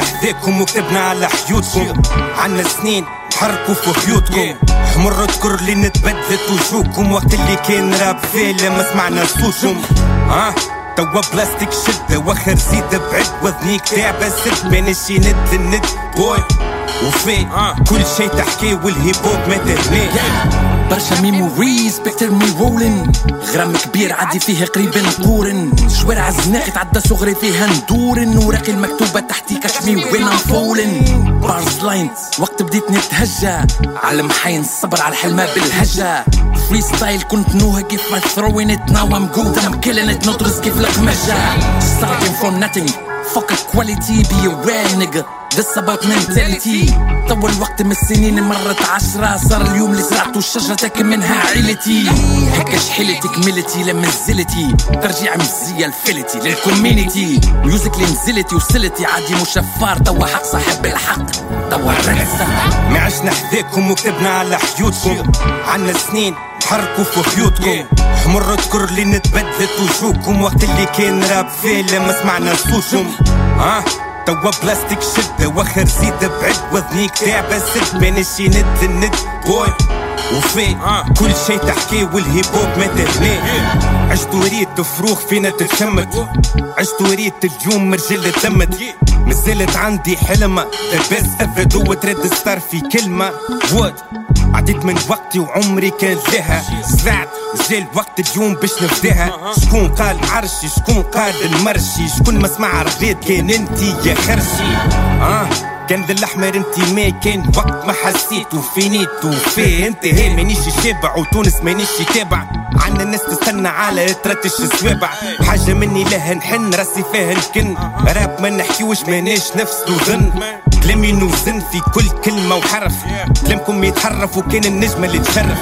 حذاكم وكتبنا على حيوتكم. عنا سنين حركوا في خيوطكم حمر اذكر اللي نتبدلت وجوهكم وقت اللي كان راب فيه ما سمعنا صوتكم. ها؟ توا بلاستيك شدة وخر زيد بعد وذنيك تعبة سد بين الشي ند للند boy وفي كل شي تحكي وال hip hop ما تهني برشا memories picture me rollin' غرام كبير عادي فيه قريب نقورن. شوارع الزناقي تعدى صغري فيها ندورن. وراقي المكتوبة تحتي كشمي when I'm fallin' بارز لاين وقت بديت نتهجى. علم حين الصبر على الحلمة بالهجة. فري ستايل كنت نوها كيف ما it now I'm good. I'm killing it not risk كيف القمجة starting from nothing. Fuck a quality be aware nigga. This about mentality. طول الوقت من السنين مرت عشرة صار اليوم اللي زرعتو الشجرة تاكل منها عيلتي. هكا شحيلتي كملتي لما نزلتي ترجيع مزية الفلتي للكوميونيتي. ميوزك اللي نزلتي وصلتي عادي مشفار توا حق صاحب الحق. توا رقصة. ما عشنا حذاكم وكتبنا على حيوتكم عنا سنين. حركوا في خيوطكم. حمر اذكر اللي نتبدلت وجوهكم وقت اللي كان راب فيه لما سمعنا صوتكم ها؟ توا بلاستيك شدة وخر زيد بعد وذنيك تعبة سد بين الشي ند للند boy. وفي كل شي تحكي وال hip hop ما تهني. عشت وريت فروخ فينا تتشمت. عشت وريت اليوم مرجل تمت. مازالت عندي حلمة. بس افد وترد ستار في كلمة. وات عديت من وقتي وعمري كان لها. زعت جا الوقت اليوم باش نفداها شكون قال عرشي؟ شكون قال المرشي؟ شكون ما سمع رغيت كان انتي يا خرشي. آه كان الأحمر انت ما كان وقت ما حسيت. وفينيت وفي انت هي مانيش شابع وتونس مانيش تابع عنا الناس تستنى على ترتش السوابع حاجة مني لها نحن راسي فيها نكن راب ما نحكيوش ماناش نفس وظن كلامي نوزن في كل كلمة وحرف. كلامكم يتحرف وكان النجمة اللي تشرف.